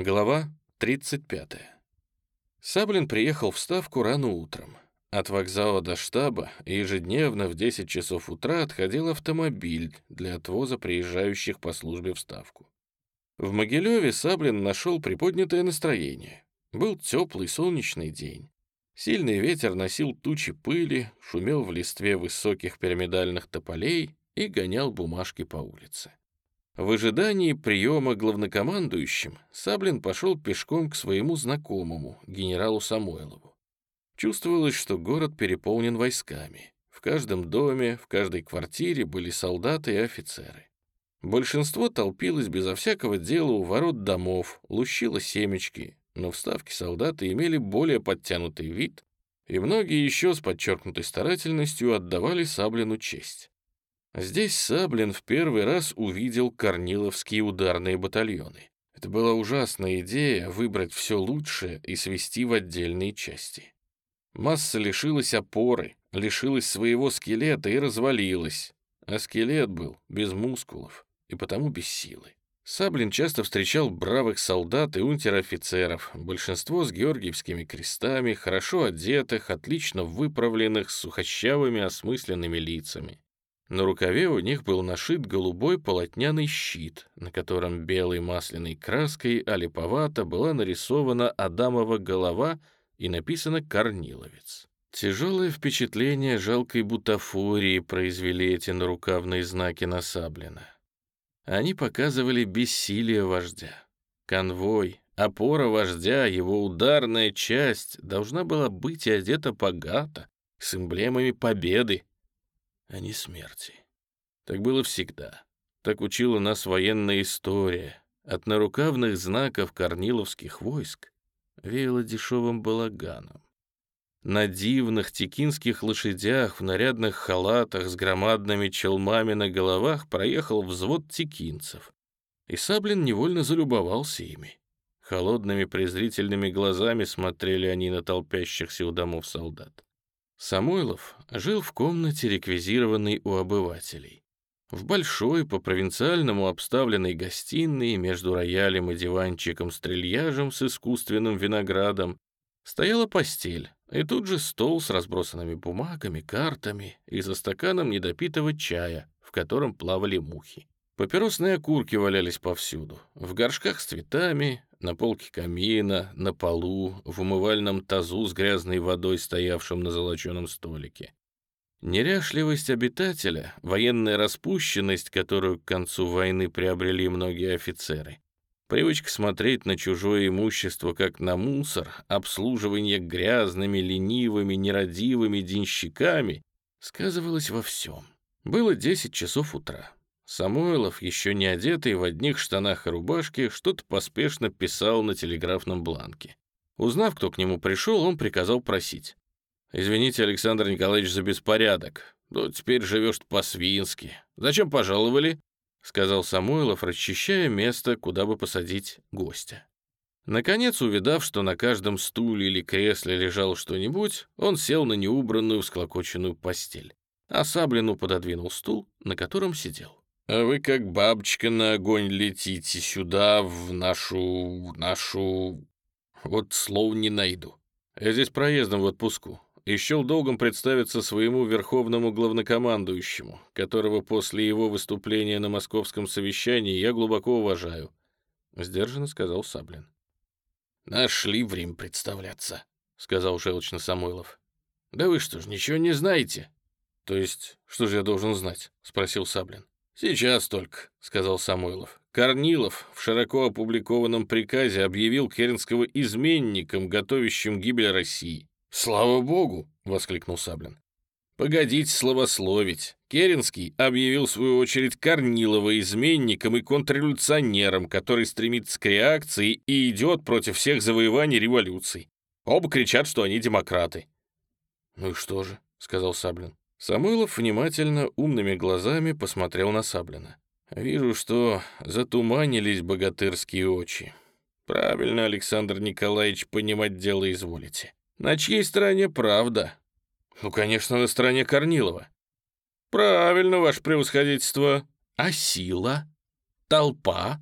Глава 35. Саблин приехал в Ставку рано утром. От вокзала до штаба ежедневно в 10 часов утра отходил автомобиль для отвоза приезжающих по службе в Ставку. В Могилеве Саблин нашел приподнятое настроение. Был теплый солнечный день. Сильный ветер носил тучи пыли, шумел в листве высоких пирамидальных тополей и гонял бумажки по улице. В ожидании приема главнокомандующим Саблин пошел пешком к своему знакомому, генералу Самойлову. Чувствовалось, что город переполнен войсками. В каждом доме, в каждой квартире были солдаты и офицеры. Большинство толпилось безо всякого дела у ворот домов, лущило семечки, но в ставке солдаты имели более подтянутый вид, и многие еще с подчеркнутой старательностью отдавали Саблину честь. Здесь Саблин в первый раз увидел корниловские ударные батальоны. Это была ужасная идея выбрать все лучшее и свести в отдельные части. Масса лишилась опоры, лишилась своего скелета и развалилась, а скелет был без мускулов и потому без силы. Саблин часто встречал бравых солдат и унтер-офицеров, большинство с георгиевскими крестами, хорошо одетых, отлично выправленных, с сухощавыми осмысленными лицами. На рукаве у них был нашит голубой полотняный щит, на котором белой масляной краской олиповато была нарисована Адамова голова и написано «Корниловец». Тяжелое впечатление жалкой бутафории произвели эти нарукавные знаки на Саблина. Они показывали бессилие вождя. Конвой, опора вождя, его ударная часть должна была быть одета богато, с эмблемами победы, а не смерти. Так было всегда. Так учила нас военная история. От нарукавных знаков корниловских войск веяло дешевым балаганом. На дивных текинских лошадях в нарядных халатах с громадными челмами на головах проехал взвод текинцев, и Саблин невольно залюбовался ими. Холодными презрительными глазами смотрели они на толпящихся у домов солдат. Самойлов жил в комнате, реквизированной у обывателей. В большой, по-провинциальному обставленной гостиной между роялем и диванчиком с трильяжем с искусственным виноградом стояла постель, и тут же стол с разбросанными бумагами, картами и за стаканом недопитого чая, в котором плавали мухи. Папиросные окурки валялись повсюду, в горшках с цветами, на полке камина, на полу, в умывальном тазу с грязной водой, стоявшем на золоченом столике. Неряшливость обитателя, военная распущенность, которую к концу войны приобрели многие офицеры, привычка смотреть на чужое имущество как на мусор, обслуживание грязными, ленивыми, нерадивыми денщиками, сказывалось во всем. Было 10 часов утра. Самойлов, еще не одетый в одних штанах и рубашке, что-то поспешно писал на телеграфном бланке. Узнав, кто к нему пришел, он приказал просить. «Извините, Александр Николаевич, за беспорядок. Но теперь живешь по-свински. Зачем пожаловали?» — сказал Самойлов, расчищая место, куда бы посадить гостя. Наконец, увидав, что на каждом стуле или кресле лежало что-нибудь, он сел на неубранную всклокоченную постель, а Саблину пододвинул стул, на котором сидел. А вы как бабочка на огонь летите сюда, в нашу... нашу... Вот слов не найду. Я здесь проездом в отпуску. Еще долгом представиться своему верховному главнокомандующему, которого после его выступления на московском совещании я глубоко уважаю. Сдержанно сказал Саблин. «Нашли время представляться», — сказал желчно Самойлов. «Да вы что ж, ничего не знаете?» «То есть, что же я должен знать?» — спросил Саблин. «Сейчас только», — сказал Самойлов. Корнилов в широко опубликованном приказе объявил Керенского изменником, готовящим гибель России. «Слава богу!» — воскликнул Саблин. «Погодите словословить. Керенский объявил, в свою очередь, Корнилова изменником и контрреволюционером, который стремится к реакции и идет против всех завоеваний революций. Оба кричат, что они демократы». «Ну и что же?» — сказал Саблин. Самойлов внимательно, умными глазами посмотрел на Саблина. «Вижу, что затуманились богатырские очи. Правильно, Александр Николаевич, понимать дело изволите. На чьей стороне правда?» «Ну, конечно, на стороне Корнилова». «Правильно, ваше превосходительство. А сила? Толпа?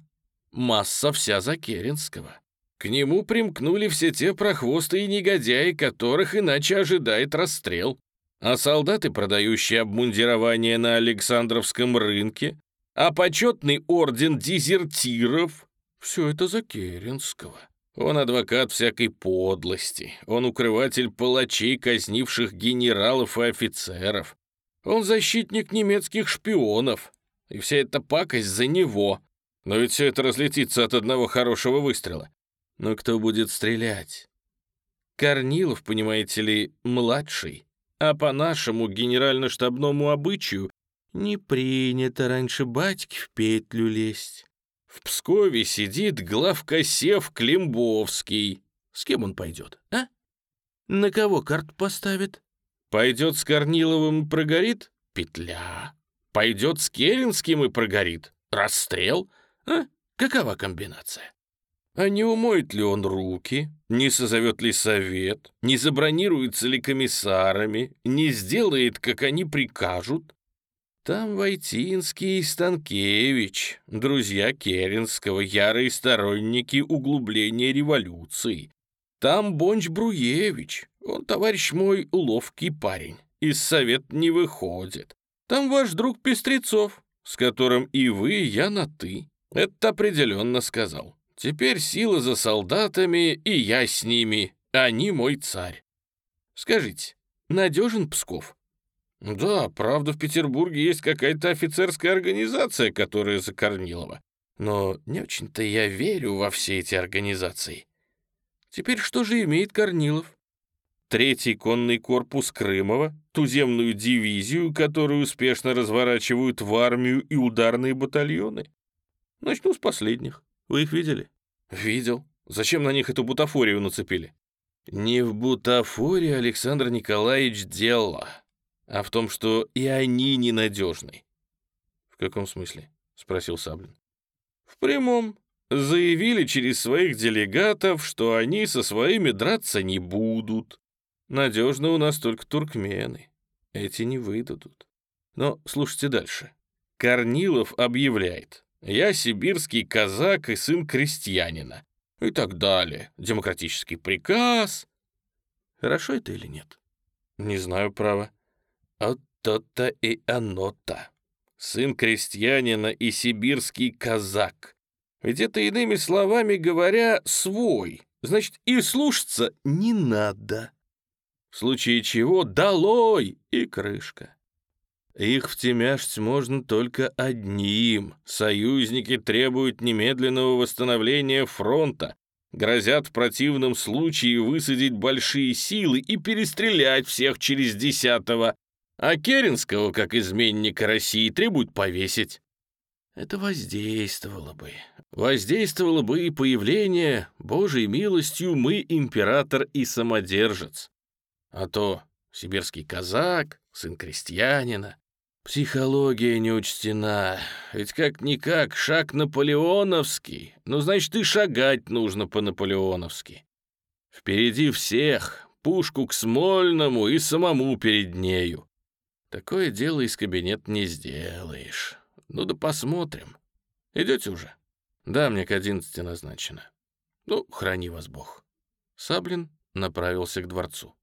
Масса вся за Керенского. К нему примкнули все те прохвосты и негодяи, которых иначе ожидает расстрел. А солдаты, продающие обмундирование на Александровском рынке, а почетный орден дезертиров — все это за Керенского. Он адвокат всякой подлости, он укрыватель палачей, казнивших генералов и офицеров. Он защитник немецких шпионов, и вся эта пакость за него. Но ведь все это разлетится от одного хорошего выстрела. Но кто будет стрелять? Корнилов, понимаете ли, младший, а по нашему генерально-штабному обычаю не принято раньше батьки в петлю лезть. В Пскове сидит главка Сев Климбовский. С кем он пойдет, а? На кого карт поставит? Пойдет с Корниловым и прогорит? Петля. Пойдет с Керенским и прогорит? Расстрел? А? Какова комбинация? А не умоет ли он руки? Не созовет ли совет? Не забронируется ли комиссарами? Не сделает, как они прикажут? Там Войтинский и Станкевич, друзья Керенского, ярые сторонники углубления революции. Там Бонч Бруевич, он, товарищ мой, ловкий парень, из совет не выходит. Там ваш друг Пестрецов, с которым и вы, и я на «ты». Это определенно сказал. Теперь сила за солдатами, и я с ними, они мой царь. Скажите, надежен Псков? Да, правда, в Петербурге есть какая-то офицерская организация, которая за Корнилова. Но не очень-то я верю во все эти организации. Теперь что же имеет Корнилов? Третий конный корпус Крымова, туземную дивизию, которую успешно разворачивают в армию и ударные батальоны. Начну с последних. Вы их видели? Видел. Зачем на них эту бутафорию нацепили? Не в бутафории Александр Николаевич дело а в том, что и они ненадежны. «В каком смысле?» — спросил Саблин. «В прямом. Заявили через своих делегатов, что они со своими драться не будут. Надежно у нас только туркмены. Эти не выдадут. Но слушайте дальше. Корнилов объявляет. Я сибирский казак и сын крестьянина. И так далее. Демократический приказ. Хорошо это или нет? Не знаю, право. Вот то-то и оно-то. Сын крестьянина и сибирский казак. Ведь это, иными словами говоря, свой. Значит, и слушаться не надо. В случае чего долой и крышка. Их втемяшить можно только одним. Союзники требуют немедленного восстановления фронта, грозят в противном случае высадить большие силы и перестрелять всех через десятого, а Керенского, как изменника России, требуют повесить. Это воздействовало бы. Воздействовало бы и появление, Божьей милостью, мы император и самодержец. А то сибирский казак, сын крестьянина. Психология не учтена. Ведь как-никак шаг наполеоновский. Ну, значит, и шагать нужно по-наполеоновски. Впереди всех, пушку к Смольному и самому перед нею. Такое дело из кабинета не сделаешь. Ну да посмотрим. Идете уже? Да, мне к одиннадцати назначено. Ну, храни вас Бог. Саблин направился к дворцу.